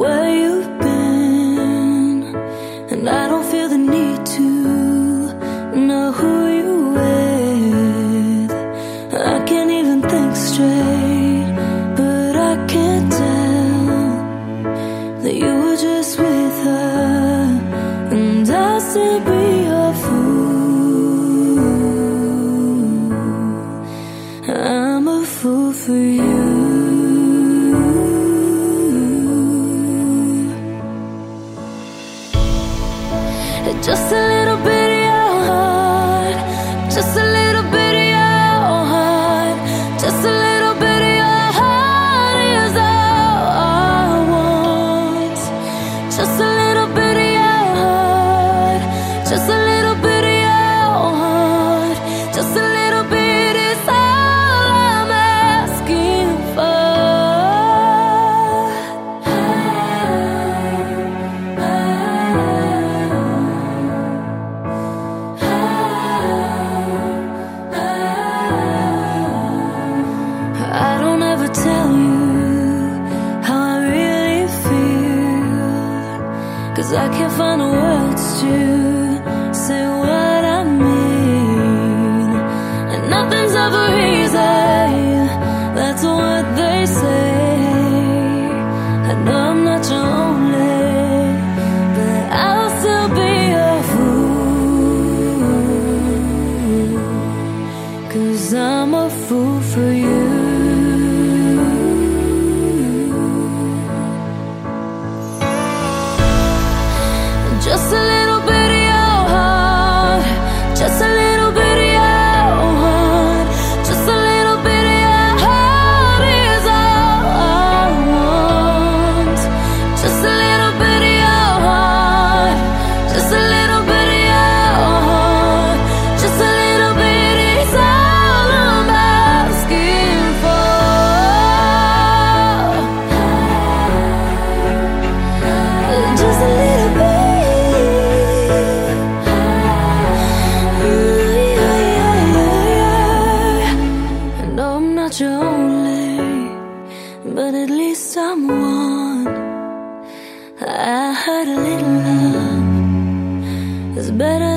Will you Just a little bit of your heart. Just a little. Cause I can't find the words to say what I mean. And nothing's ever easy, that's what they say. I know I'm not your only, but I'll still be a fool. Cause I'm a fool for you. Just only, but at least I'm one. I heard a little love is better